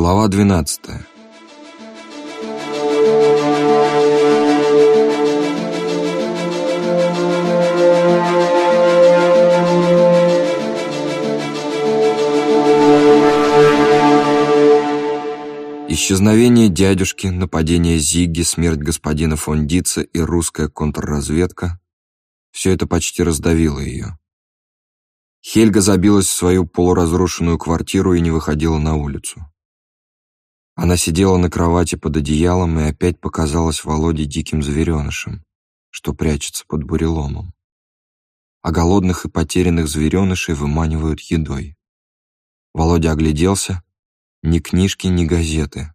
Глава 12 Исчезновение дядюшки, нападение Зигги, смерть господина фон Дица и русская контрразведка – все это почти раздавило ее. Хельга забилась в свою полуразрушенную квартиру и не выходила на улицу. Она сидела на кровати под одеялом и опять показалась Володе диким зверенышем, что прячется под буреломом. А голодных и потерянных зверенышей выманивают едой. Володя огляделся. Ни книжки, ни газеты.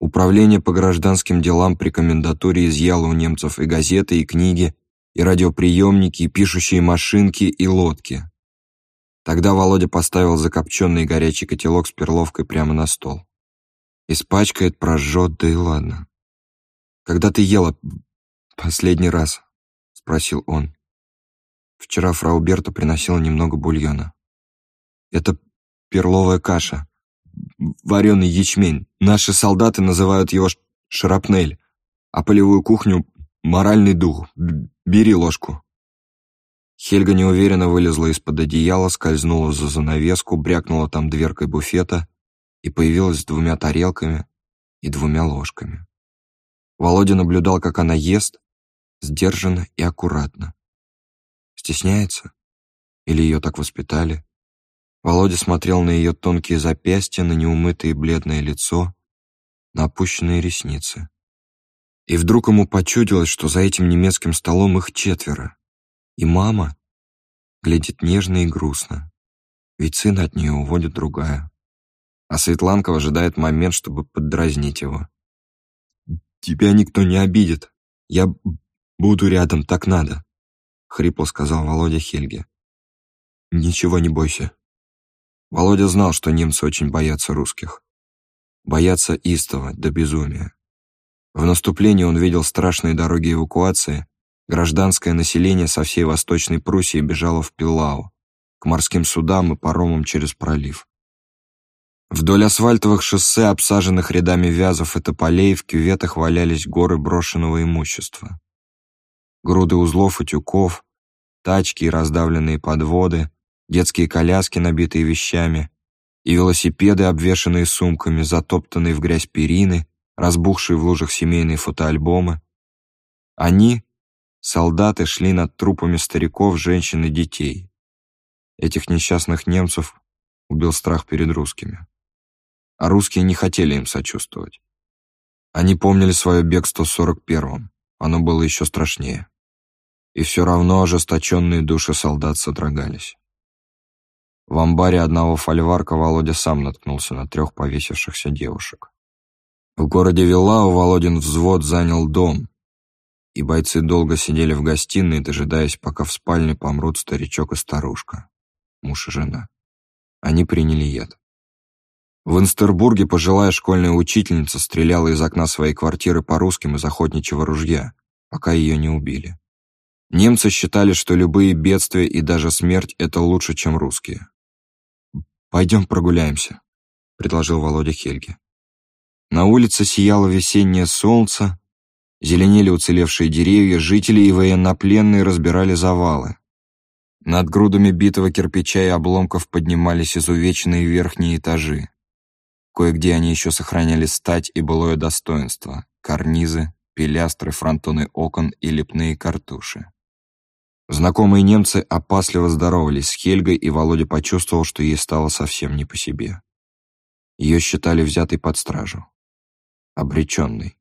Управление по гражданским делам при комендатуре изъяло у немцев и газеты, и книги, и радиоприемники, и пишущие машинки, и лодки. Тогда Володя поставил закопченный горячий котелок с перловкой прямо на стол. Испачкает, прожжет, да и ладно. «Когда ты ела последний раз?» — спросил он. Вчера фрау Берта приносила немного бульона. «Это перловая каша, вареный ячмень. Наши солдаты называют его шрапнель, а полевую кухню — моральный дух. Бери ложку». Хельга неуверенно вылезла из-под одеяла, скользнула за занавеску, брякнула там дверкой буфета — и появилась с двумя тарелками и двумя ложками. Володя наблюдал, как она ест, сдержанно и аккуратно. Стесняется? Или ее так воспитали? Володя смотрел на ее тонкие запястья, на неумытое бледное лицо, на опущенные ресницы. И вдруг ему почудилось, что за этим немецким столом их четверо. И мама глядит нежно и грустно, ведь сына от нее уводит другая а Светланка ожидает момент, чтобы поддразнить его. «Тебя никто не обидит. Я буду рядом, так надо», — хрипло сказал Володя Хельге. «Ничего не бойся». Володя знал, что немцы очень боятся русских. Боятся истово, до безумия. В наступлении он видел страшные дороги эвакуации, гражданское население со всей Восточной Пруссии бежало в Пиллау, к морским судам и паромам через пролив. Вдоль асфальтовых шоссе, обсаженных рядами вязов и тополей, в кюветах валялись горы брошенного имущества. Груды узлов и тюков, тачки и раздавленные подводы, детские коляски, набитые вещами, и велосипеды, обвешанные сумками, затоптанные в грязь перины, разбухшие в лужах семейные фотоальбомы. Они, солдаты, шли над трупами стариков, женщин и детей. Этих несчастных немцев убил страх перед русскими а русские не хотели им сочувствовать. Они помнили свое бегство в 41-м, оно было еще страшнее. И все равно ожесточенные души солдат содрогались. В амбаре одного фольварка Володя сам наткнулся на трех повесившихся девушек. В городе Вилау Володин взвод занял дом, и бойцы долго сидели в гостиной, дожидаясь, пока в спальне помрут старичок и старушка, муж и жена. Они приняли яд. В Инстербурге пожилая школьная учительница стреляла из окна своей квартиры по русским из охотничьего ружья, пока ее не убили. Немцы считали, что любые бедствия и даже смерть — это лучше, чем русские. «Пойдем прогуляемся», — предложил Володя Хельге. На улице сияло весеннее солнце, зеленели уцелевшие деревья, жители и военнопленные разбирали завалы. Над грудами битого кирпича и обломков поднимались изувеченные верхние этажи. Кое-где они еще сохраняли стать и былое достоинство, карнизы, пилястры, фронтоны окон и лепные картуши. Знакомые немцы опасливо здоровались с Хельгой, и Володя почувствовал, что ей стало совсем не по себе. Ее считали взятой под стражу. Обреченной.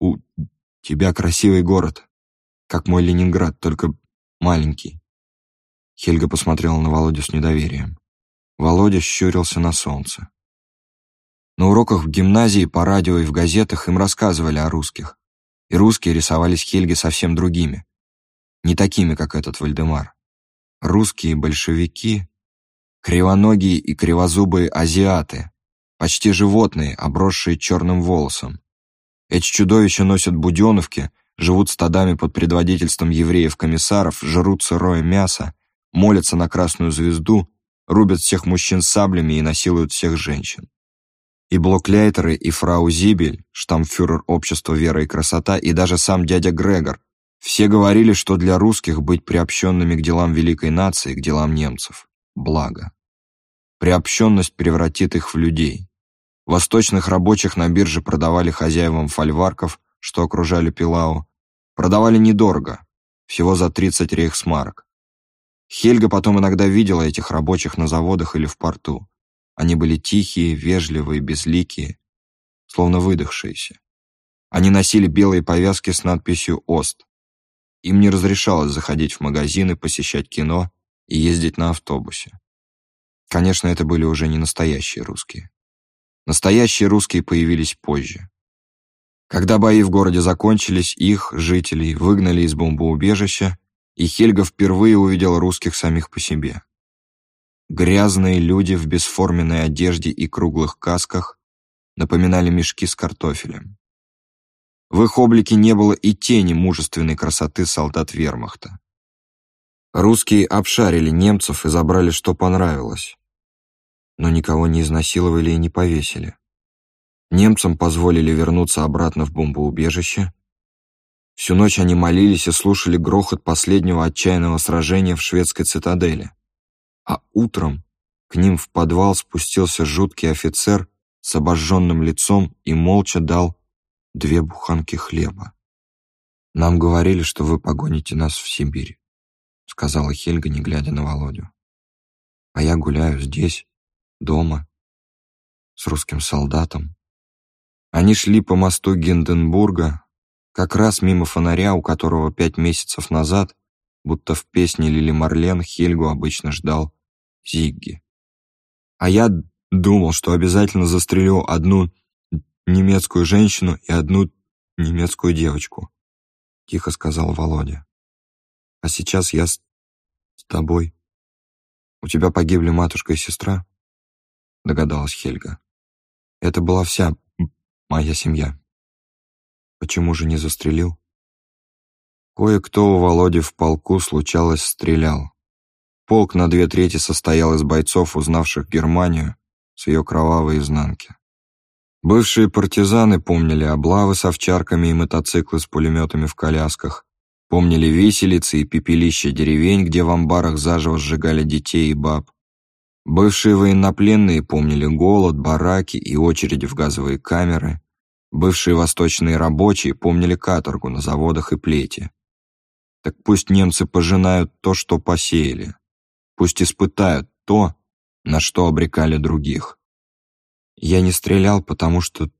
«У тебя красивый город, как мой Ленинград, только маленький». Хельга посмотрела на Володю с недоверием. Володя щурился на солнце. На уроках в гимназии, по радио и в газетах им рассказывали о русских. И русские рисовались Хельге совсем другими. Не такими, как этот Вальдемар. Русские большевики, кривоногие и кривозубые азиаты, почти животные, обросшие черным волосом. Эти чудовища носят буденовки, живут стадами под предводительством евреев-комиссаров, жрут сырое мясо, молятся на красную звезду, рубят всех мужчин саблями и насилуют всех женщин. И Блокляйтеры, и фрау Зибель, штамфюрер общества «Вера и красота», и даже сам дядя Грегор, все говорили, что для русских быть приобщенными к делам великой нации, к делам немцев – благо. Приобщенность превратит их в людей. Восточных рабочих на бирже продавали хозяевам фольварков, что окружали Пилау. Продавали недорого, всего за 30 рейхсмарок. Хельга потом иногда видела этих рабочих на заводах или в порту. Они были тихие, вежливые, безликие, словно выдохшиеся. Они носили белые повязки с надписью «Ост». Им не разрешалось заходить в магазины, посещать кино и ездить на автобусе. Конечно, это были уже не настоящие русские. Настоящие русские появились позже. Когда бои в городе закончились, их, жителей, выгнали из бомбоубежища, и Хельга впервые увидел русских самих по себе. Грязные люди в бесформенной одежде и круглых касках напоминали мешки с картофелем. В их облике не было и тени мужественной красоты солдат вермахта. Русские обшарили немцев и забрали, что понравилось. Но никого не изнасиловали и не повесили. Немцам позволили вернуться обратно в бомбоубежище. Всю ночь они молились и слушали грохот последнего отчаянного сражения в шведской цитадели а утром к ним в подвал спустился жуткий офицер с обожженным лицом и молча дал две буханки хлеба. «Нам говорили, что вы погоните нас в Сибирь», — сказала Хельга, не глядя на Володю. «А я гуляю здесь, дома, с русским солдатом». Они шли по мосту Гинденбурга, как раз мимо фонаря, у которого пять месяцев назад, будто в песне Лили Марлен, Хельгу обычно ждал Зигги. А я думал, что обязательно застрелю одну немецкую женщину и одну немецкую девочку, тихо сказал Володя. А сейчас я с, с тобой. У тебя погибли матушка и сестра? Догадалась Хельга. Это была вся моя семья. Почему же не застрелил? Кое-кто у Володи в полку случалось стрелял. Полк на две трети состоял из бойцов, узнавших Германию с ее кровавой изнанки. Бывшие партизаны помнили облавы с овчарками и мотоциклы с пулеметами в колясках, помнили виселицы и пепелища деревень, где в амбарах заживо сжигали детей и баб. Бывшие военнопленные помнили голод, бараки и очереди в газовые камеры. Бывшие восточные рабочие помнили каторгу на заводах и плети. Так пусть немцы пожинают то, что посеяли. Пусть испытают то, на что обрекали других. Я не стрелял, потому что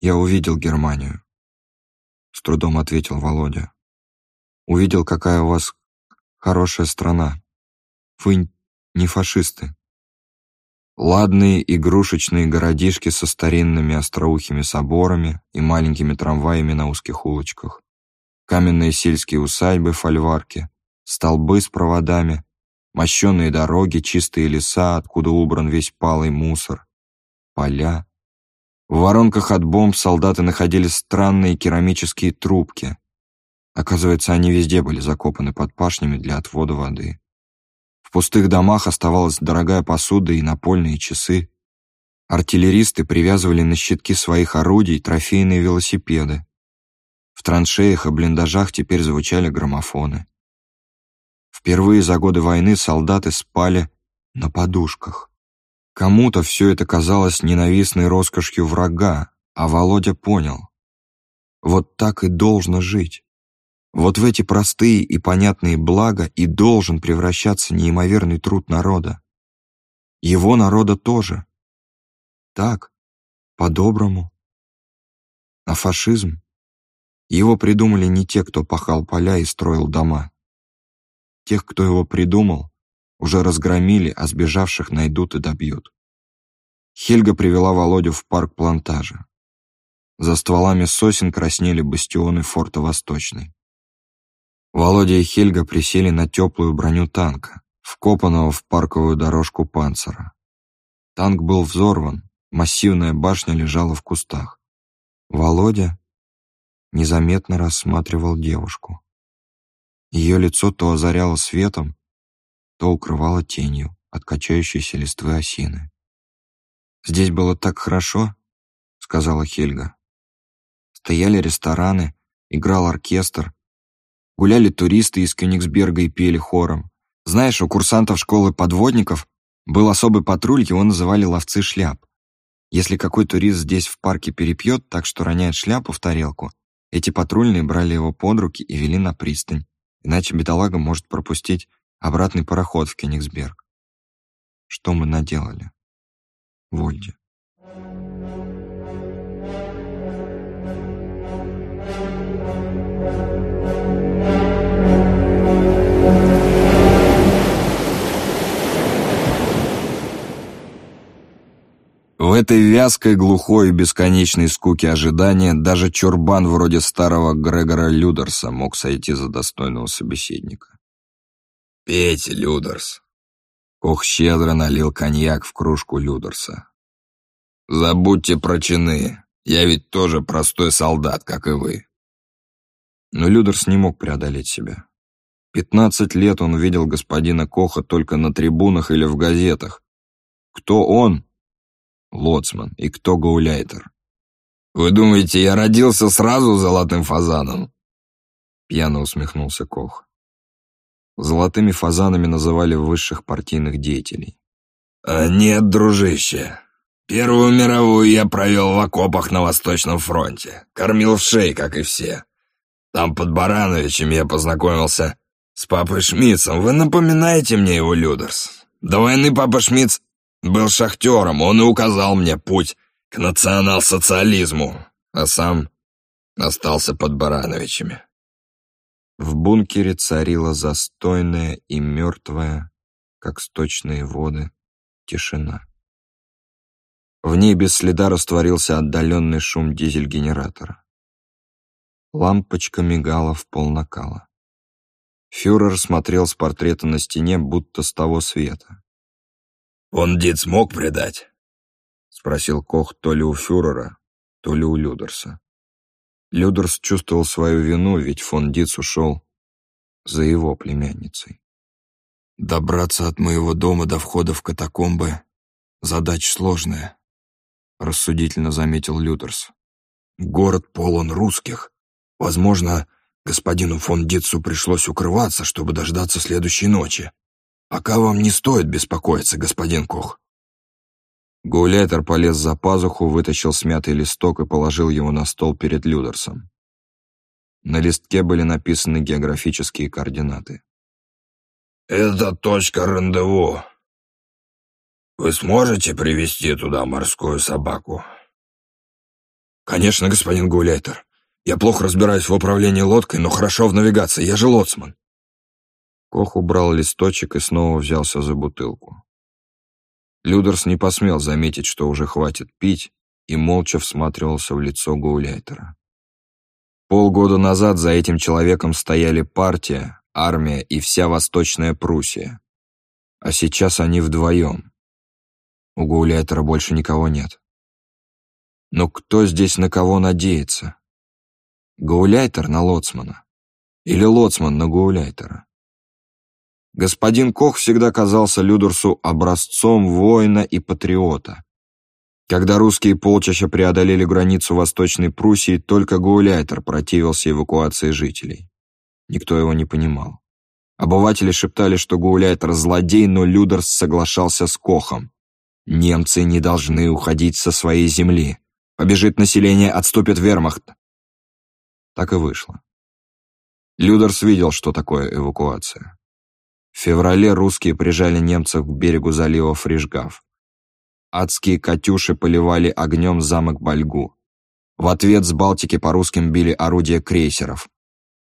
я увидел Германию. С трудом ответил Володя. Увидел, какая у вас хорошая страна. Вы не фашисты. Ладные игрушечные городишки со старинными остроухими соборами и маленькими трамваями на узких улочках. Каменные сельские усадьбы, фольварки, столбы с проводами, мощенные дороги, чистые леса, откуда убран весь палый мусор, поля. В воронках от бомб солдаты находили странные керамические трубки. Оказывается, они везде были закопаны под пашнями для отвода воды. В пустых домах оставалась дорогая посуда и напольные часы. Артиллеристы привязывали на щитки своих орудий трофейные велосипеды. В траншеях и блиндажах теперь звучали граммофоны. Впервые за годы войны солдаты спали на подушках. Кому-то все это казалось ненавистной роскошью врага, а Володя понял. Вот так и должно жить. Вот в эти простые и понятные блага и должен превращаться неимоверный труд народа. Его народа тоже. Так, по-доброму. А фашизм? Его придумали не те, кто пахал поля и строил дома. Тех, кто его придумал, уже разгромили, а сбежавших найдут и добьют. Хельга привела Володю в парк плантажа. За стволами сосен краснели бастионы форта Восточный. Володя и Хельга присели на теплую броню танка, вкопанного в парковую дорожку панцера. Танк был взорван, массивная башня лежала в кустах. Володя незаметно рассматривал девушку. Ее лицо то озаряло светом, то укрывало тенью от качающейся листвы осины. «Здесь было так хорошо», — сказала Хельга. Стояли рестораны, играл оркестр, гуляли туристы из Кёнигсберга и пели хором. Знаешь, у курсантов школы подводников был особый патруль, его называли «ловцы шляп». Если какой турист здесь в парке перепьет так, что роняет шляпу в тарелку, эти патрульные брали его под руки и вели на пристань, иначе бедолага может пропустить обратный пароход в Кенигсберг. Что мы наделали? Вольде. В этой вязкой, глухой и бесконечной скуке ожидания даже чурбан вроде старого Грегора Людерса мог сойти за достойного собеседника. «Пейте, Людерс!» Кох щедро налил коньяк в кружку Людерса. «Забудьте про чины, я ведь тоже простой солдат, как и вы». Но Людерс не мог преодолеть себя. Пятнадцать лет он видел господина Коха только на трибунах или в газетах. Кто он, лоцман, и кто гауляйтер. «Вы думаете, я родился сразу золотым фазаном?» Пьяно усмехнулся Кох. Золотыми фазанами называли высших партийных деятелей. А «Нет, дружище. Первую мировую я провел в окопах на Восточном фронте. Кормил в шей, как и все. Там под Барановичем я познакомился с папой Шмидцем. Вы напоминаете мне его, Людерс. До войны папа Шмидц был шахтером, он и указал мне путь к национал-социализму, а сам остался под Барановичами. В бункере царила застойная и мертвая, как сточные воды, тишина. В ней без следа растворился отдаленный шум дизель-генератора. Лампочка мигала в пол накала. Фюрер смотрел с портрета на стене, будто с того света. «Он дед смог предать?» — спросил Кох то ли у фюрера, то ли у Людерса. Людерс чувствовал свою вину, ведь фон Диц ушел за его племянницей. «Добраться от моего дома до входа в катакомбы — задача сложная», — рассудительно заметил Людерс. «Город полон русских. Возможно, господину фон Дитцу пришлось укрываться, чтобы дождаться следующей ночи. Пока вам не стоит беспокоиться, господин Кох». Гауляйтер полез за пазуху, вытащил смятый листок и положил его на стол перед Людерсом. На листке были написаны географические координаты. «Это точка рандеву. Вы сможете привести туда морскую собаку?» «Конечно, господин Гауляйтер. Я плохо разбираюсь в управлении лодкой, но хорошо в навигации, я же лоцман». Кох убрал листочек и снова взялся за бутылку. Людерс не посмел заметить, что уже хватит пить, и молча всматривался в лицо Гауляйтера. Полгода назад за этим человеком стояли партия, армия и вся Восточная Пруссия. А сейчас они вдвоем. У Гауляйтера больше никого нет. Но кто здесь на кого надеется? Гауляйтер на Лоцмана? Или Лоцман на Гауляйтера? Господин Кох всегда казался Людерсу образцом воина и патриота. Когда русские полчища преодолели границу Восточной Пруссии, только Гауляйтер противился эвакуации жителей. Никто его не понимал. Обыватели шептали, что Гауляйтер злодей, но Людерс соглашался с Кохом. Немцы не должны уходить со своей земли. Побежит население, отступит вермахт. Так и вышло. Людерс видел, что такое эвакуация. В феврале русские прижали немцев к берегу залива Фрижгав. Адские «Катюши» поливали огнем замок Бальгу. В ответ с Балтики по русским били орудия крейсеров.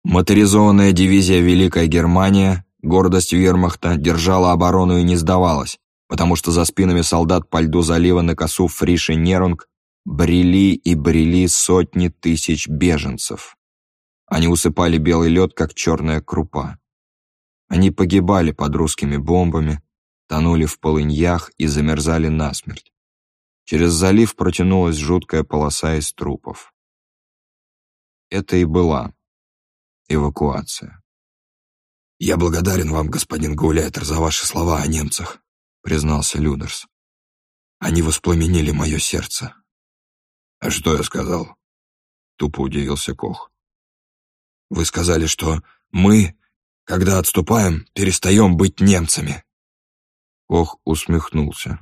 Моторизованная дивизия «Великая Германия», гордость вермахта, держала оборону и не сдавалась, потому что за спинами солдат по льду залива на косу Фриш и Нерунг брели и брели сотни тысяч беженцев. Они усыпали белый лед, как черная крупа. Они погибали под русскими бомбами, тонули в полыньях и замерзали насмерть. Через залив протянулась жуткая полоса из трупов. Это и была эвакуация. «Я благодарен вам, господин Гауляйтер, за ваши слова о немцах», — признался Людерс. Они воспламенили мое сердце. «А что я сказал?» — тупо удивился Кох. «Вы сказали, что мы, когда отступаем, перестаем быть немцами». Кох усмехнулся.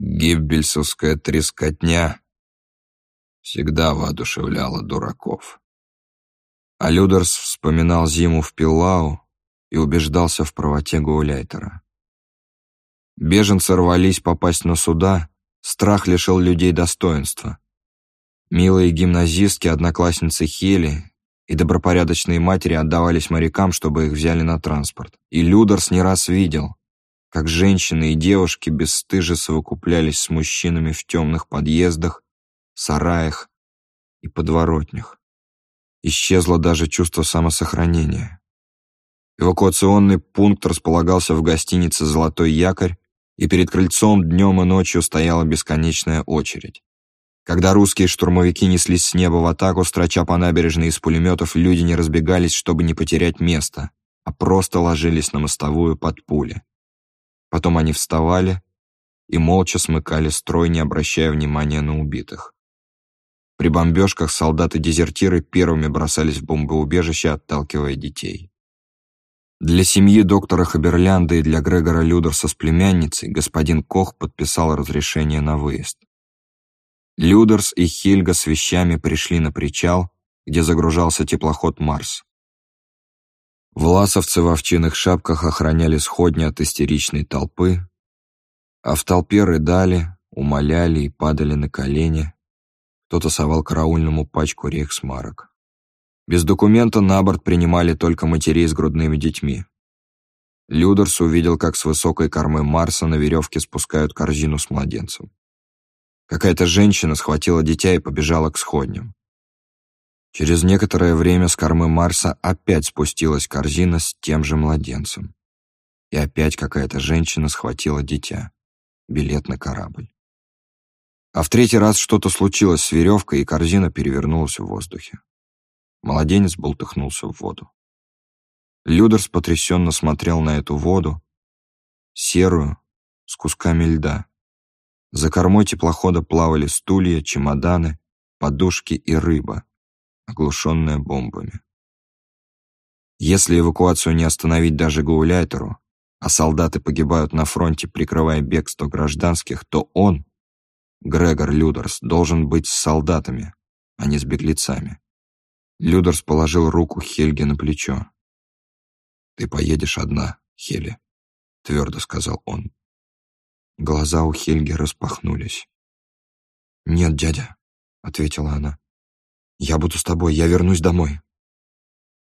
Гиббельсовская трескотня всегда воодушевляла дураков. А Людерс вспоминал зиму в Пиллау и убеждался в правоте Гауляйтера. Беженцы рвались попасть на суда, страх лишил людей достоинства. Милые гимназистки, одноклассницы Хели и добропорядочные матери отдавались морякам, чтобы их взяли на транспорт. И Людерс не раз видел, как женщины и девушки бесстыже совокуплялись с мужчинами в темных подъездах, сараях и подворотнях. Исчезло даже чувство самосохранения. Эвакуационный пункт располагался в гостинице «Золотой якорь», и перед крыльцом днем и ночью стояла бесконечная очередь. Когда русские штурмовики неслись с неба в атаку, строча по набережной из пулеметов, люди не разбегались, чтобы не потерять место, а просто ложились на мостовую под пули. Потом они вставали и молча смыкали строй, не обращая внимания на убитых. При бомбежках солдаты-дезертиры первыми бросались в бомбоубежище, отталкивая детей. Для семьи доктора Хаберлянда и для Грегора Людерса с племянницей господин Кох подписал разрешение на выезд. Людерс и Хельга с вещами пришли на причал, где загружался теплоход «Марс». Власовцы в овчинных шапках охраняли сходни от истеричной толпы, а в толпе рыдали, умоляли и падали на колени. Кто-то совал караульному пачку рейхсмарок. Без документа на борт принимали только матерей с грудными детьми. Людерс увидел, как с высокой кормы Марса на веревке спускают корзину с младенцем. Какая-то женщина схватила дитя и побежала к сходням. Через некоторое время с кормы Марса опять спустилась корзина с тем же младенцем. И опять какая-то женщина схватила дитя. Билет на корабль. А в третий раз что-то случилось с веревкой, и корзина перевернулась в воздухе. Младенец бултыхнулся в воду. Людерс потрясенно смотрел на эту воду, серую, с кусками льда. За кормой теплохода плавали стулья, чемоданы, подушки и рыба, оглушенная бомбами. Если эвакуацию не остановить даже гауляйтеру, а солдаты погибают на фронте, прикрывая бегство гражданских, то он, Грегор Людерс, должен быть с солдатами, а не с беглецами. Людерс положил руку Хельге на плечо. «Ты поедешь одна, Хели», — твердо сказал он. Глаза у Хельги распахнулись. «Нет, дядя», — ответила она. «Я буду с тобой, я вернусь домой».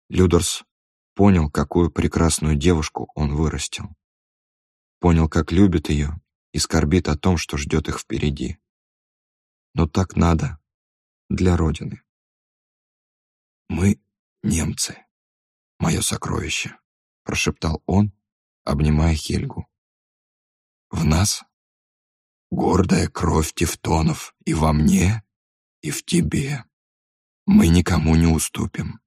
Людерс понял, какую прекрасную девушку он вырастил. Понял, как любит ее и скорбит о том, что ждет их впереди. Но так надо для Родины. «Мы немцы, мое сокровище», — прошептал он, обнимая Хельгу. «В нас гордая кровь тевтонов и во мне, и в тебе. Мы никому не уступим».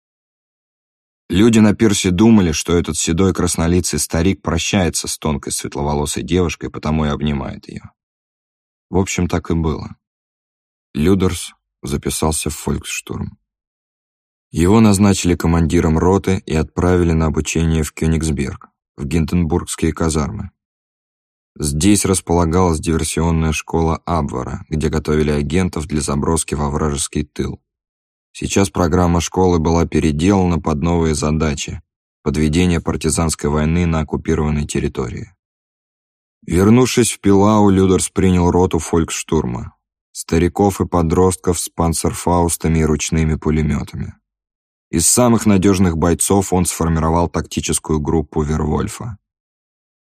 Люди на пирсе думали, что этот седой краснолицый старик прощается с тонкой светловолосой девушкой, потому и обнимает ее. В общем, так и было. Людерс записался в фольксштурм. Его назначили командиром роты и отправили на обучение в Кёнигсберг, в Гинденбургские казармы. Здесь располагалась диверсионная школа Абвара, где готовили агентов для заброски во вражеский тыл. Сейчас программа школы была переделана под новые задачи – подведение партизанской войны на оккупированной территории. Вернувшись в Пилау, Людерс принял роту фолькштурма – стариков и подростков с панцерфаустами и ручными пулеметами. Из самых надежных бойцов он сформировал тактическую группу Вервольфа.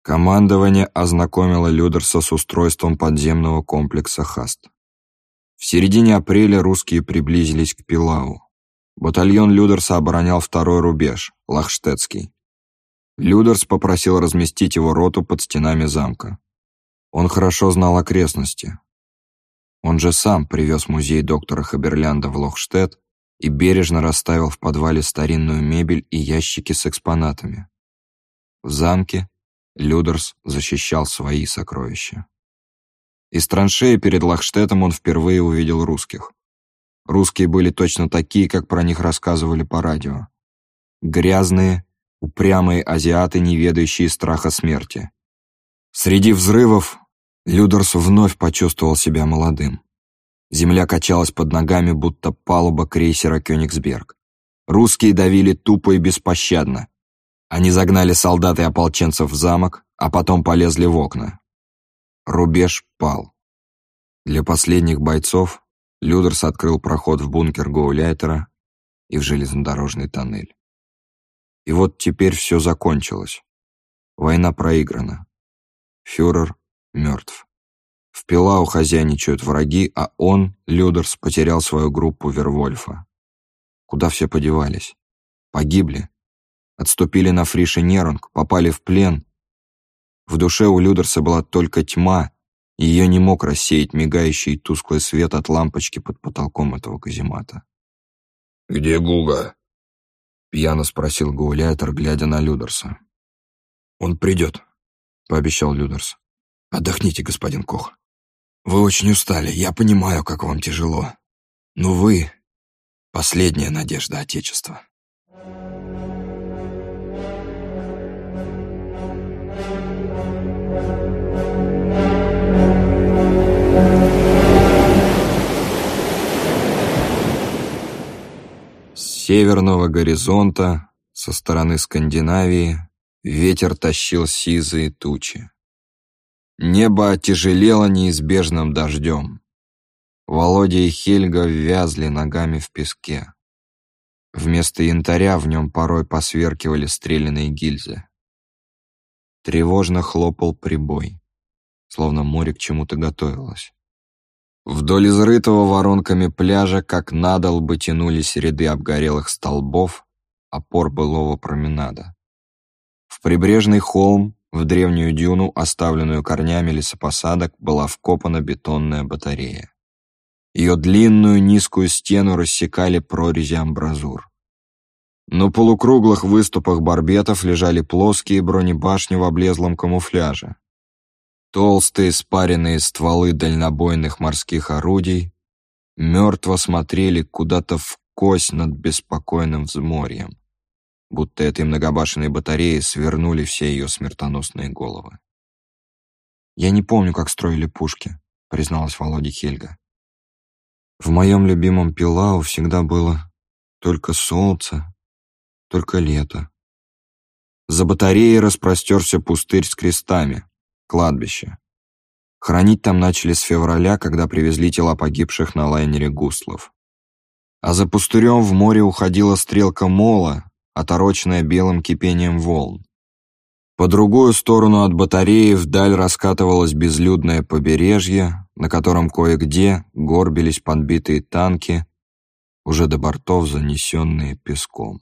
Командование ознакомило Людерса с устройством подземного комплекса «Хаст». В середине апреля русские приблизились к Пилау. Батальон Людерса оборонял второй рубеж, Лахштетский. Людерс попросил разместить его роту под стенами замка. Он хорошо знал окрестности. Он же сам привез музей доктора Хаберлянда в Лохштедт и бережно расставил в подвале старинную мебель и ящики с экспонатами. В замке Людерс защищал свои сокровища. Из траншеи перед Лахштетом он впервые увидел русских. Русские были точно такие, как про них рассказывали по радио. Грязные, упрямые азиаты, не ведающие страха смерти. Среди взрывов Людерс вновь почувствовал себя молодым. Земля качалась под ногами, будто палуба крейсера «Кёнигсберг». Русские давили тупо и беспощадно. Они загнали солдат и ополченцев в замок, а потом полезли в окна. Рубеж пал. Для последних бойцов Людерс открыл проход в бункер Гоуляйтера и в железнодорожный тоннель. И вот теперь все закончилось. Война проиграна. Фюрер мертв. В Пилау хозяйничают враги, а он, Людерс, потерял свою группу Вервольфа. Куда все подевались? Погибли? Отступили на Фриш Нерунг, попали в плен? В душе у Людерса была только тьма, и ее не мог рассеять мигающий тусклый свет от лампочки под потолком этого каземата. «Где Гуга?» Пьяно спросил Гауляйтер, глядя на Людерса. «Он придет», — пообещал Людерс. «Отдохните, господин Кох. Вы очень устали, я понимаю, как вам тяжело. Но вы — последняя надежда Отечества». Северного горизонта, со стороны Скандинавии, ветер тащил сизые тучи. Небо отяжелело неизбежным дождем. Володя и Хельга ввязли ногами в песке. Вместо янтаря в нем порой посверкивали стрелянные гильзы. Тревожно хлопал прибой, словно море к чему-то готовилось. Вдоль изрытого воронками пляжа, как надолбы, тянулись ряды обгорелых столбов, опор былого променада. В прибрежный холм, в древнюю дюну, оставленную корнями лесопосадок, была вкопана бетонная батарея. Ее длинную низкую стену рассекали прорези амбразур. На полукруглых выступах барбетов лежали плоские бронебашни в облезлом камуфляже. Толстые спаренные стволы дальнобойных морских орудий мертво смотрели куда-то в кость над беспокойным взморьем, будто этой многобашенной батареи свернули все ее смертоносные головы. «Я не помню, как строили пушки», — призналась Володя Хельга. «В моем любимом Пилау всегда было только солнце, только лето. За батареей распростерся пустырь с крестами, кладбище. Хранить там начали с февраля, когда привезли тела погибших на лайнере «Гуслов». А за пустырем в море уходила стрелка мола, отороченная белым кипением волн. По другую сторону от батареи вдаль раскатывалось безлюдное побережье, на котором кое-где горбились подбитые танки, уже до бортов занесенные песком.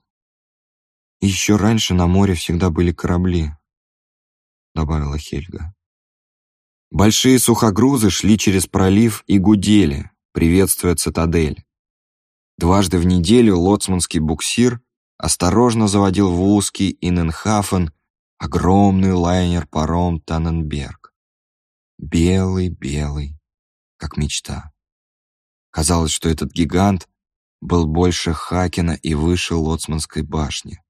Еще раньше на море всегда были корабли, — добавила Хельга. Большие сухогрузы шли через пролив и гудели, приветствуя цитадель. Дважды в неделю лоцманский буксир осторожно заводил в узкий Инненхафен огромный лайнер-паром Танненберг. Белый-белый, как мечта. Казалось, что этот гигант был больше Хакена и выше Лоцманской башни.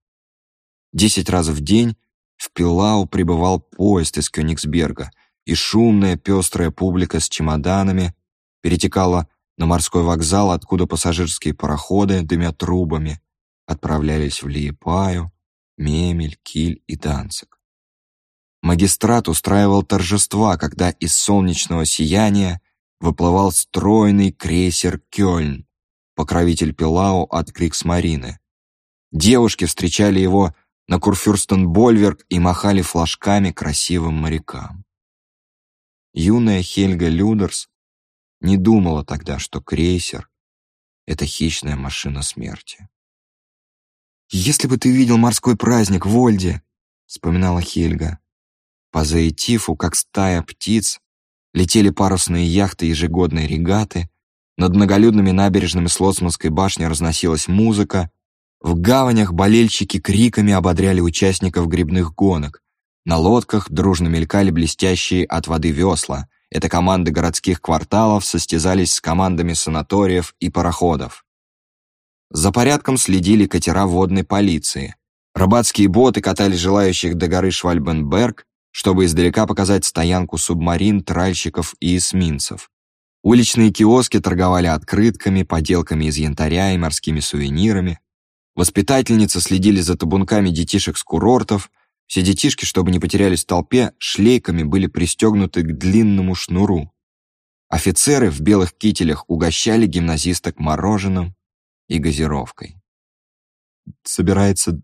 Десять раз в день в Пилау прибывал поезд из Кёнигсберга, и шумная пестрая публика с чемоданами перетекала на морской вокзал, откуда пассажирские пароходы, дымя трубами, отправлялись в Лиепаю, Мемель, Киль и Данцик. Магистрат устраивал торжества, когда из солнечного сияния выплывал стройный крейсер «Кёльн», покровитель Пилау от Криксмарины. Девушки встречали его на Курфюрстенбольверг и махали флажками красивым морякам. Юная Хельга Людерс не думала тогда, что крейсер — это хищная машина смерти. «Если бы ты видел морской праздник в Ольде», — вспоминала Хельга. По Заэтифу, как стая птиц, летели парусные яхты ежегодной регаты, над многолюдными набережными Слоцманской башни разносилась музыка, в гаванях болельщики криками ободряли участников грибных гонок. На лодках дружно мелькали блестящие от воды весла. Это команды городских кварталов состязались с командами санаториев и пароходов. За порядком следили катера водной полиции. Рыбацкие боты катали желающих до горы Швальбенберг, чтобы издалека показать стоянку субмарин, тральщиков и эсминцев. Уличные киоски торговали открытками, поделками из янтаря и морскими сувенирами. Воспитательницы следили за табунками детишек с курортов. Все детишки, чтобы не потерялись в толпе, шлейками были пристегнуты к длинному шнуру. Офицеры в белых кителях угощали гимназисток мороженым и газировкой. «Собирается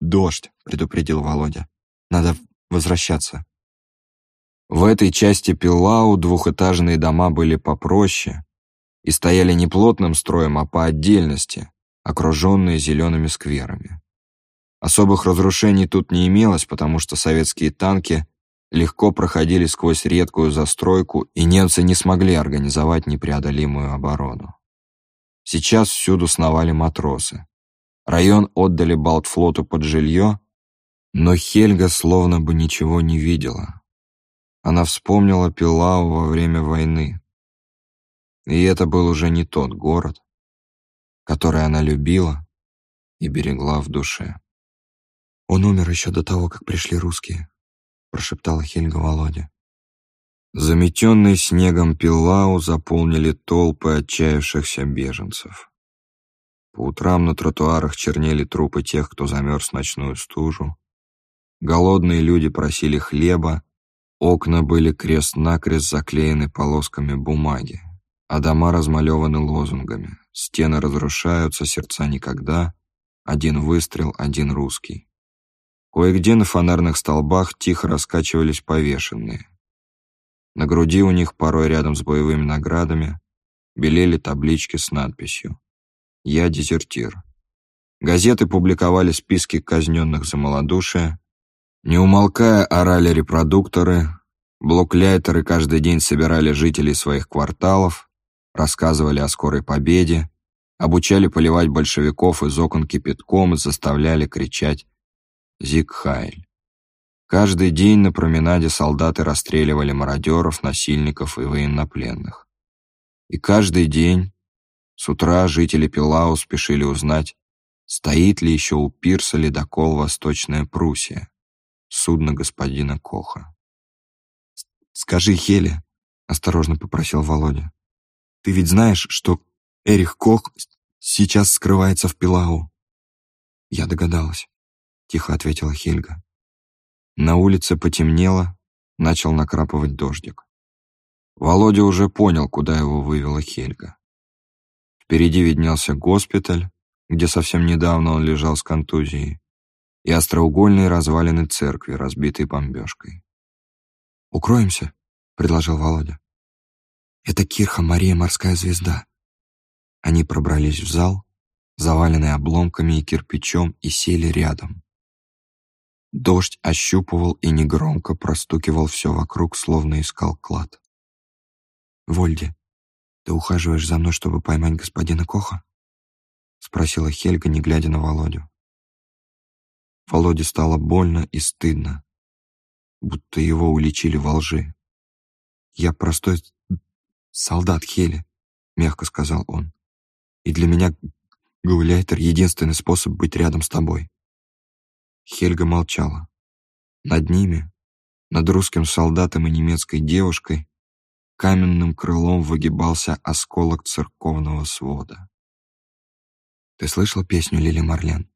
дождь», — предупредил Володя. «Надо возвращаться». В этой части Пилау двухэтажные дома были попроще и стояли не плотным строем, а по отдельности, окруженные зелеными скверами. Особых разрушений тут не имелось, потому что советские танки легко проходили сквозь редкую застройку, и немцы не смогли организовать непреодолимую оборону. Сейчас всюду сновали матросы. Район отдали Балтфлоту под жилье, но Хельга словно бы ничего не видела. Она вспомнила Пилау во время войны. И это был уже не тот город, который она любила и берегла в душе. «Он умер еще до того, как пришли русские», — прошептала Хельга Володя. Заметенный снегом Пилау заполнили толпы отчаявшихся беженцев. По утрам на тротуарах чернели трупы тех, кто замерз в ночную стужу. Голодные люди просили хлеба, Окна были крест-накрест заклеены полосками бумаги, а дома размалеваны лозунгами. Стены разрушаются, сердца никогда. Один выстрел, один русский. Кое-где на фонарных столбах тихо раскачивались повешенные. На груди у них, порой рядом с боевыми наградами, белели таблички с надписью «Я дезертир». Газеты публиковали списки казненных за малодушие, не умолкая, орали репродукторы, блокляйтеры каждый день собирали жителей своих кварталов, рассказывали о скорой победе, обучали поливать большевиков из окон кипятком и заставляли кричать «Зиг Хайль». Каждый день на променаде солдаты расстреливали мародеров, насильников и военнопленных. И каждый день с утра жители Пилау спешили узнать, стоит ли еще у пирса ледокол «Восточная Пруссия» судно господина Коха. «Скажи, Хеле», — осторожно попросил Володя, «ты ведь знаешь, что Эрих Кох сейчас скрывается в Пилау?» «Я догадалась», — тихо ответила Хельга. На улице потемнело, начал накрапывать дождик. Володя уже понял, куда его вывела Хельга. Впереди виднелся госпиталь, где совсем недавно он лежал с контузией и остроугольные развалины церкви, разбитой бомбежкой. «Укроемся», — предложил Володя. «Это Кирха Мария Морская Звезда». Они пробрались в зал, заваленный обломками и кирпичом, и сели рядом. Дождь ощупывал и негромко простукивал все вокруг, словно искал клад. «Вольде, ты ухаживаешь за мной, чтобы поймать господина Коха?» — спросила Хельга, не глядя на Володю. Володе стало больно и стыдно, будто его уличили во лжи. «Я простой солдат Хели», — мягко сказал он. «И для меня гауляйтер — единственный способ быть рядом с тобой». Хельга молчала. Над ними, над русским солдатом и немецкой девушкой, каменным крылом выгибался осколок церковного свода. «Ты слышал песню Лили Марлен?»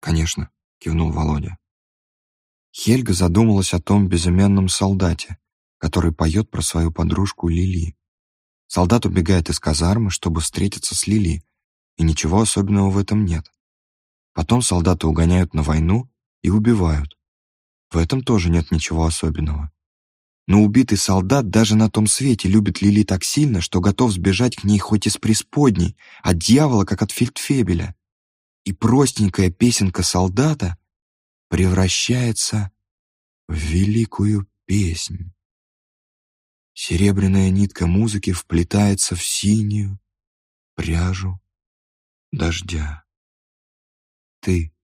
«Конечно кивнул Володя. Хельга задумалась о том безымянном солдате, который поет про свою подружку Лили. Солдат убегает из казармы, чтобы встретиться с Лили, и ничего особенного в этом нет. Потом солдата угоняют на войну и убивают. В этом тоже нет ничего особенного. Но убитый солдат даже на том свете любит Лили так сильно, что готов сбежать к ней хоть из преисподней, от дьявола, как от фельдфебеля и простенькая песенка солдата превращается в великую песнь. Серебряная нитка музыки вплетается в синюю пряжу дождя. Ты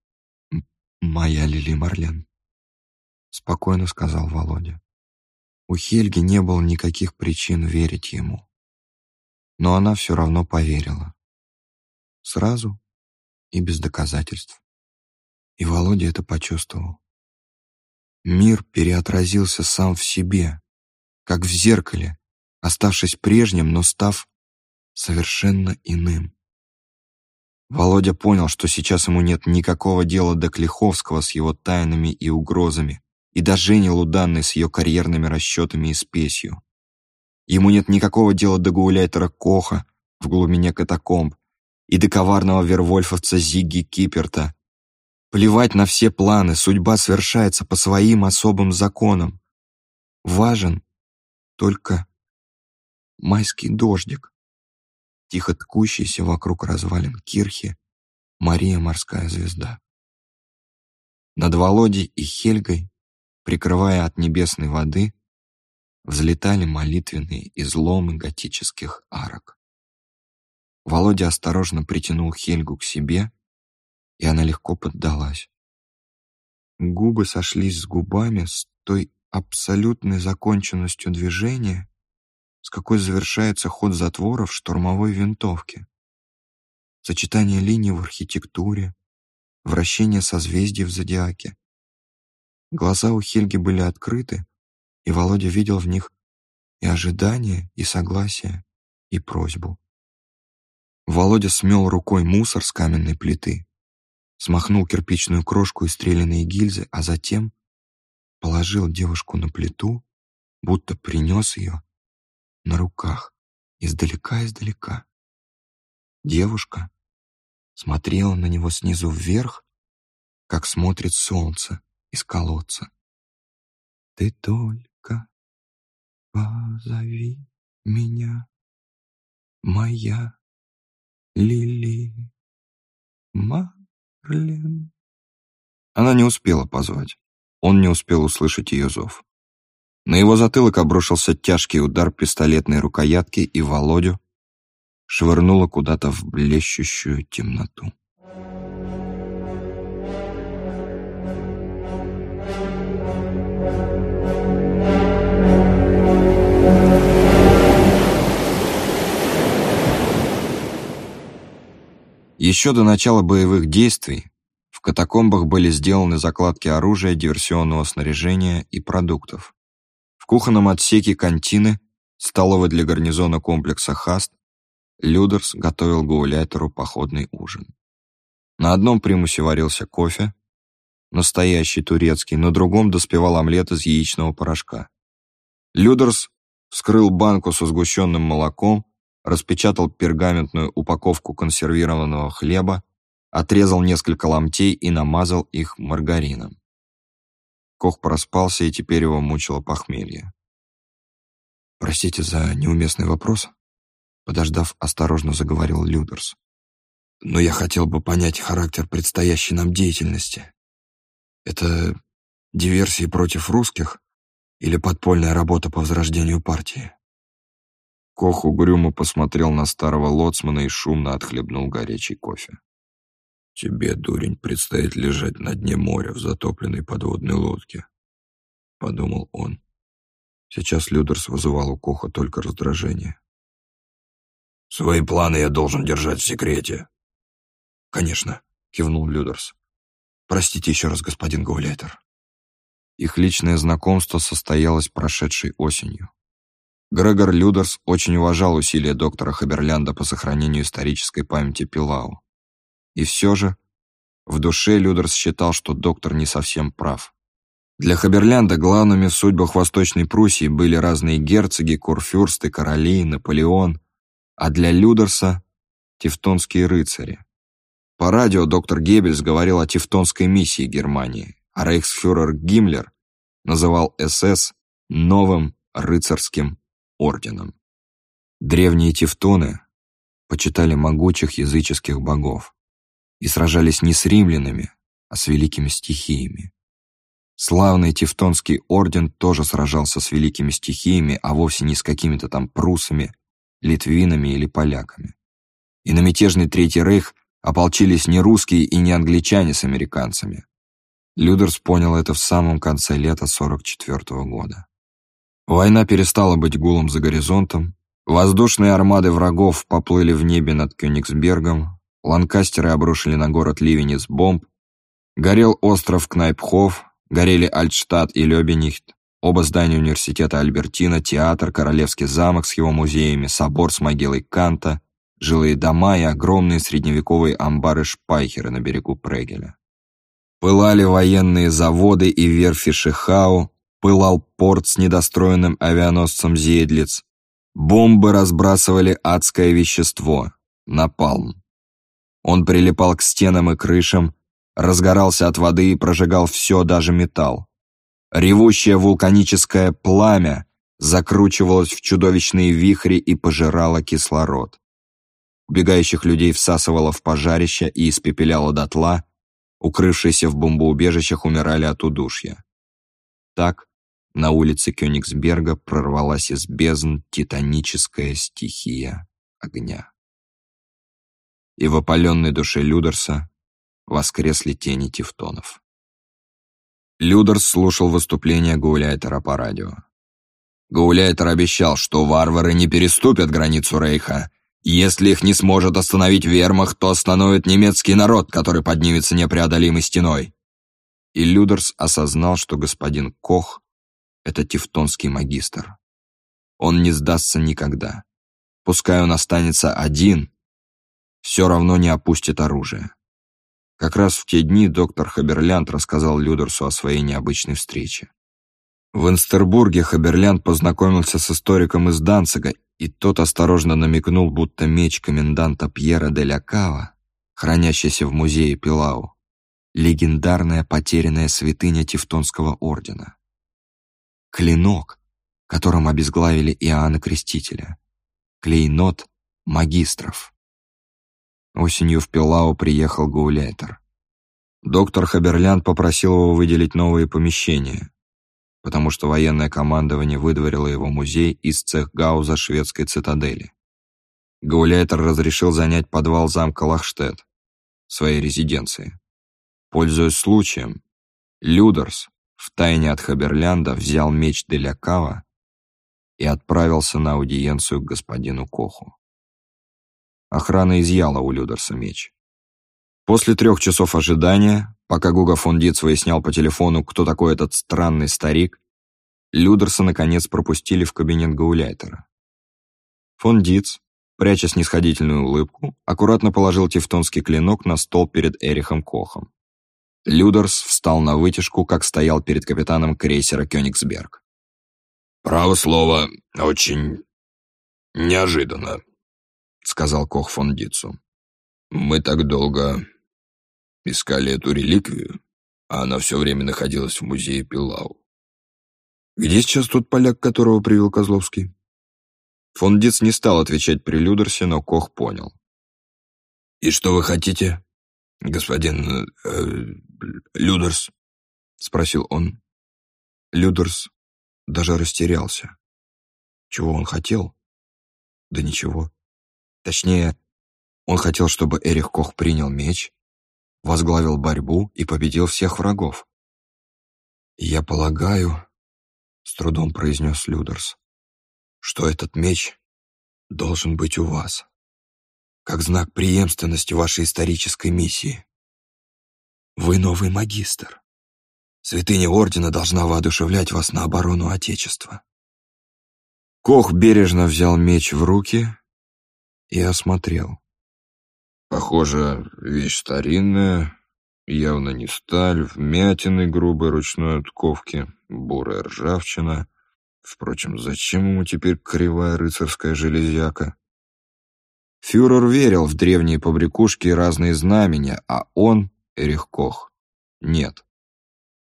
моя Лили Марлен, спокойно сказал Володя. У Хельги не было никаких причин верить ему. Но она все равно поверила. Сразу и без доказательств. И Володя это почувствовал. Мир переотразился сам в себе, как в зеркале, оставшись прежним, но став совершенно иным. Володя понял, что сейчас ему нет никакого дела до Клиховского с его тайнами и угрозами, и до Жени Луданной с ее карьерными расчетами и спесью. Ему нет никакого дела до гауляйтера Коха в глубине катакомб и до коварного вервольфовца Зигги Киперта. Плевать на все планы, судьба совершается по своим особым законам. Важен только майский дождик, тихо ткущийся вокруг развалин кирхи, Мария Морская Звезда. Над Володей и Хельгой прикрывая от небесной воды, взлетали молитвенные изломы готических арок. Володя осторожно притянул Хельгу к себе, и она легко поддалась. Губы сошлись с губами с той абсолютной законченностью движения, с какой завершается ход затвора в штурмовой винтовке. Сочетание линий в архитектуре, вращение созвездий в зодиаке, Глаза у Хельги были открыты, и Володя видел в них и ожидание, и согласие, и просьбу. Володя смел рукой мусор с каменной плиты, смахнул кирпичную крошку и стрелянные гильзы, а затем положил девушку на плиту, будто принес ее на руках, издалека-издалека. Девушка смотрела на него снизу вверх, как смотрит солнце, из колодца. Ты только позови меня, моя Лили Марлен. Она не успела позвать. Он не успел услышать ее зов. На его затылок обрушился тяжкий удар пистолетной рукоятки, и Володю швырнуло куда-то в блещущую темноту. Еще до начала боевых действий в катакомбах были сделаны закладки оружия, диверсионного снаряжения и продуктов. В кухонном отсеке контины, столовой для гарнизона комплекса «Хаст», Людерс готовил гауляйтеру походный ужин. На одном примусе варился кофе, настоящий турецкий, на другом доспевал омлет из яичного порошка. Людерс вскрыл банку со сгущенным молоком, распечатал пергаментную упаковку консервированного хлеба, отрезал несколько ломтей и намазал их маргарином. Кох проспался, и теперь его мучило похмелье. «Простите за неуместный вопрос», — подождав, осторожно заговорил Людерс. «Но я хотел бы понять характер предстоящей нам деятельности. Это диверсии против русских или подпольная работа по возрождению партии?» Кох угрюмо посмотрел на старого лоцмана и шумно отхлебнул горячий кофе. «Тебе, дурень, предстоит лежать на дне моря в затопленной подводной лодке», — подумал он. Сейчас Людерс вызывал у Коха только раздражение. «Свои планы я должен держать в секрете». «Конечно», — кивнул Людерс. «Простите еще раз, господин Гауляйтер». Их личное знакомство состоялось прошедшей осенью. Грегор Людерс очень уважал усилия доктора Хаберлянда по сохранению исторической памяти Пилау. И все же, в душе Людерс считал, что доктор не совсем прав. Для Хаберлянда главными в судьбах Восточной Пруссии были разные герцоги, курфюрсты, короли, Наполеон, а для Людерса — тевтонские рыцари. По радио доктор Геббельс говорил о тевтонской миссии Германии, а рейхсфюрер Гиммлер называл СС новым рыцарским орденом. Древние тевтоны почитали могучих языческих богов и сражались не с римлянами, а с великими стихиями. Славный Тевтонский орден тоже сражался с великими стихиями, а вовсе не с какими-то там прусами, литвинами или поляками. И на мятежный Третий Рейх ополчились не русские и не англичане с американцами. Людерс понял это в самом конце лета 44 -го года. Война перестала быть гулом за горизонтом, воздушные армады врагов поплыли в небе над Кёнигсбергом, ланкастеры обрушили на город ливень из бомб, горел остров Кнайпхоф, горели Альтштадт и Лёбенихт, оба здания университета Альбертина, театр, Королевский замок с его музеями, собор с могилой Канта, жилые дома и огромные средневековые амбары Шпайхера на берегу Прегеля. Пылали военные заводы и верфи Шихау, пылал порт с недостроенным авианосцем Зедлиц. Бомбы разбрасывали адское вещество — напалм. Он прилипал к стенам и крышам, разгорался от воды и прожигал все, даже металл. Ревущее вулканическое пламя закручивалось в чудовищные вихри и пожирало кислород. Убегающих людей всасывало в пожарище и испепеляло дотла, укрывшиеся в бомбоубежищах умирали от удушья. Так на улице Кёнигсберга прорвалась из бездн титаническая стихия огня. И в опаленной душе Людерса воскресли тени тевтонов. Людерс слушал выступление Гауляйтера по радио. Гауляйтер обещал, что варвары не переступят границу Рейха. Если их не сможет остановить вермахт, то остановит немецкий народ, который поднимется непреодолимой стеной. И Людерс осознал, что господин Кох — это тевтонский магистр. Он не сдастся никогда. Пускай он останется один, все равно не опустит оружие. Как раз в те дни доктор Хаберлянд рассказал Людерсу о своей необычной встрече. В Инстербурге Хаберлянд познакомился с историком из Данцига, и тот осторожно намекнул, будто меч коменданта Пьера де ля Кава, хранящийся в музее Пилау, легендарная потерянная святыня Тевтонского ордена. Клинок, которым обезглавили Иоанна Крестителя. Клейнот магистров. Осенью в Пилау приехал Гауляйтер. Доктор Хаберлянд попросил его выделить новые помещения, потому что военное командование выдворило его музей из цехгауза шведской цитадели. Гауляйтер разрешил занять подвал замка Лахштедт, своей резиденции. Пользуясь случаем, Людерс, втайне от Хаберлянда, взял меч Делякава и отправился на аудиенцию к господину Коху. Охрана изъяла у Людерса меч. После трех часов ожидания, пока Гуга фон Диц выяснял по телефону, кто такой этот странный старик, Людерса наконец пропустили в кабинет Гауляйтера. Фон Диц, пряча снисходительную улыбку, аккуратно положил тевтонский клинок на стол перед Эрихом Кохом. Людерс встал на вытяжку, как стоял перед капитаном крейсера «Кёнигсберг». «Право слово, очень неожиданно», — сказал Кох фон Дицу. «Мы так долго искали эту реликвию, а она все время находилась в музее Пилау. Где сейчас тот поляк, которого привел Козловский?» Фон Диц не стал отвечать при Людерсе, но Кох понял. «И что вы хотите, господин э, Людерс?» — спросил он. Людерс даже растерялся. Чего он хотел? Да ничего. Точнее, он хотел, чтобы Эрих Кох принял меч, возглавил борьбу и победил всех врагов. «Я полагаю», — с трудом произнес Людерс, «что этот меч должен быть у вас, как знак преемственности вашей исторической миссии. Вы новый магистр. Святыня Ордена должна воодушевлять вас на оборону Отечества». Кох бережно взял меч в руки и осмотрел. Похоже, вещь старинная, явно не сталь, вмятины грубой ручной отковки, бурая ржавчина. Впрочем, зачем ему теперь кривая рыцарская железяка? Фюрер верил в древние побрякушки и разные знамения, а он, Эрих Кох, нет.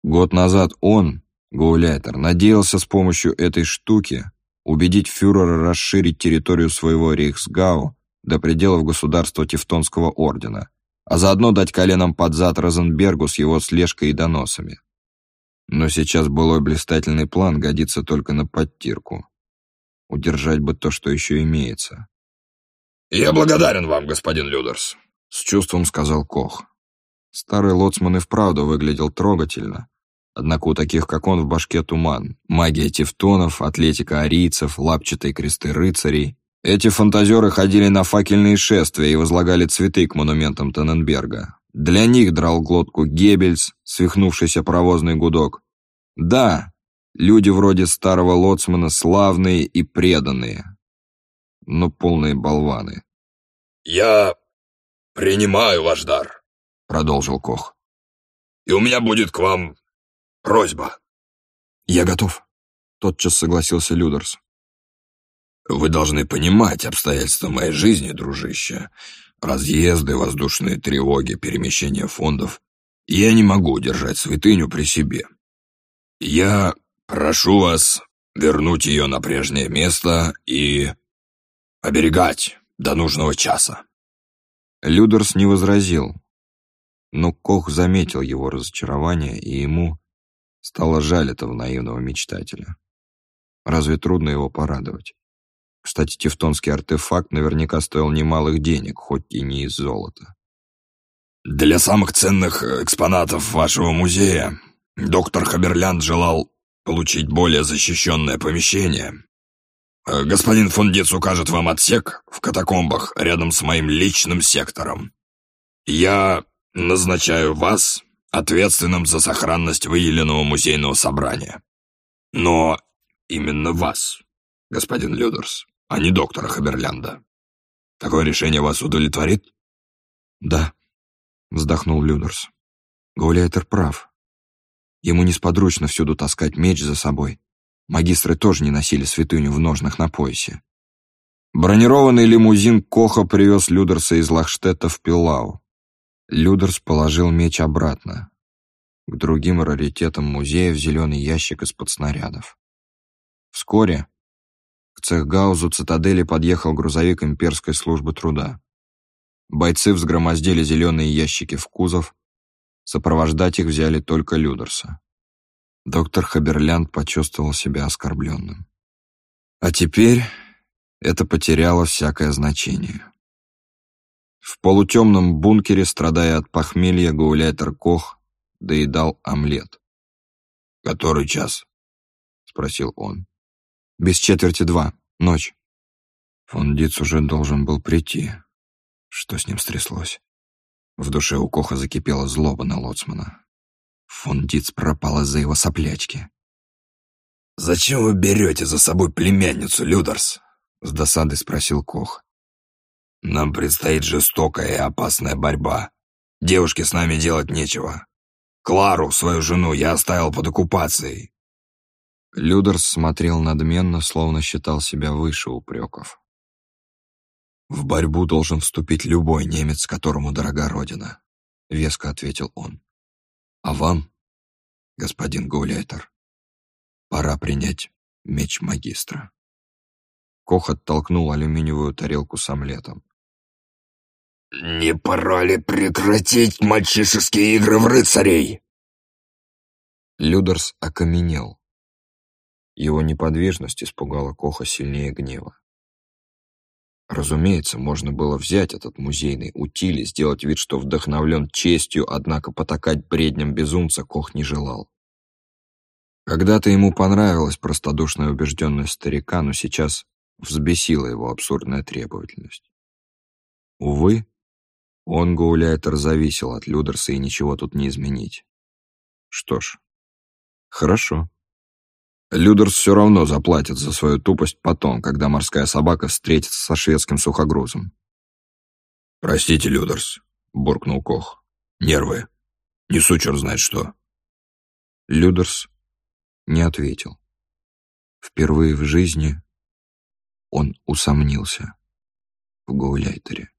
Год назад он, Гауляйтер, надеялся с помощью этой штуки убедить фюрера расширить территорию своего рейхсгау до пределов государства Тевтонского ордена, а заодно дать коленом под зад Розенбергу с его слежкой и доносами. Но сейчас былой блистательный план годится только на подтирку. Удержать бы то, что еще имеется. «Я благодарен вам, господин Людерс», — с чувством сказал Кох. Старый лоцман и вправду выглядел трогательно, Однако у таких, как он, в башке туман. Магия тевтонов, атлетика арийцев, лапчатые кресты рыцарей. Эти фантазеры ходили на факельные шествия и возлагали цветы к монументам Тенненберга. Для них драл глотку Геббельс, свихнувшийся паровозный гудок. Да, люди вроде старого лоцмана славные и преданные, но полные болваны. «Я принимаю ваш дар», — продолжил Кох. «И у меня будет к вам просьба». «Я готов», — тотчас согласился Людерс. «Вы должны понимать обстоятельства моей жизни, дружище. Разъезды, воздушные тревоги, перемещение фондов. Я не могу держать святыню при себе. Я прошу вас вернуть ее на прежнее место и оберегать до нужного часа». Людерс не возразил, но Кох заметил его разочарование, и ему Стало жаль этого наивного мечтателя. Разве трудно его порадовать? Кстати, тевтонский артефакт наверняка стоил немалых денег, хоть и не из золота. «Для самых ценных экспонатов вашего музея доктор Хаберлянд желал получить более защищенное помещение. Господин Фундиц укажет вам отсек в катакомбах рядом с моим личным сектором. Я назначаю вас ответственным за сохранность выделенного музейного собрания. Но именно вас, господин Людерс, а не доктора Хаберлянда. Такое решение вас удовлетворит? Да, вздохнул Людерс. Гауляйтер прав. Ему несподручно всюду таскать меч за собой. Магистры тоже не носили святыню в ножнах на поясе. Бронированный лимузин Коха привез Людерса из Лахштета в Пилау. Людерс положил меч обратно, к другим раритетам музея в зеленый ящик из-под снарядов. Вскоре к цехгаузу цитадели подъехал грузовик имперской службы труда. Бойцы взгромоздили зеленые ящики в кузов, сопровождать их взяли только Людерса. Доктор Хаберлянд почувствовал себя оскорбленным. А теперь это потеряло всякое значение. В полутемном бункере, страдая от похмелья, гауляйтер Кох доедал омлет. «Который час?» — спросил он. «Без четверти два. Ночь». Фондиц уже должен был прийти. Что с ним стряслось? В душе у Коха закипела злоба на Лоцмана. Фондиц пропал из-за его соплячки. «Зачем вы берете за собой племянницу, Людерс?» — с досадой спросил Кох. Нам предстоит жестокая и опасная борьба. Девушке с нами делать нечего. Клару, свою жену, я оставил под оккупацией». Людерс смотрел надменно, словно считал себя выше упреков. «В борьбу должен вступить любой немец, которому дорога Родина», — веско ответил он. «А вам, господин Гауляйтер, пора принять меч магистра». Кох оттолкнул алюминиевую тарелку с омлетом. «Не пора ли прекратить мальчишеские игры в рыцарей?» Людерс окаменел. Его неподвижность испугала Коха сильнее гнева. Разумеется, можно было взять этот музейный утиль и сделать вид, что вдохновлен честью, однако потакать бредням безумца Кох не желал. Когда-то ему понравилась простодушная убежденность старика, но сейчас взбесила его абсурдная требовательность. Увы, он, Гауляйтер, зависел от Людерса, и ничего тут не изменить. Что ж, хорошо. Людерс все равно заплатит за свою тупость потом, когда морская собака встретится со шведским сухогрузом. «Простите, Людерс», — буркнул Кох. «Нервы. Несу черт знает что». Людерс не ответил. Впервые в жизни он усомнился в Гауляйтере.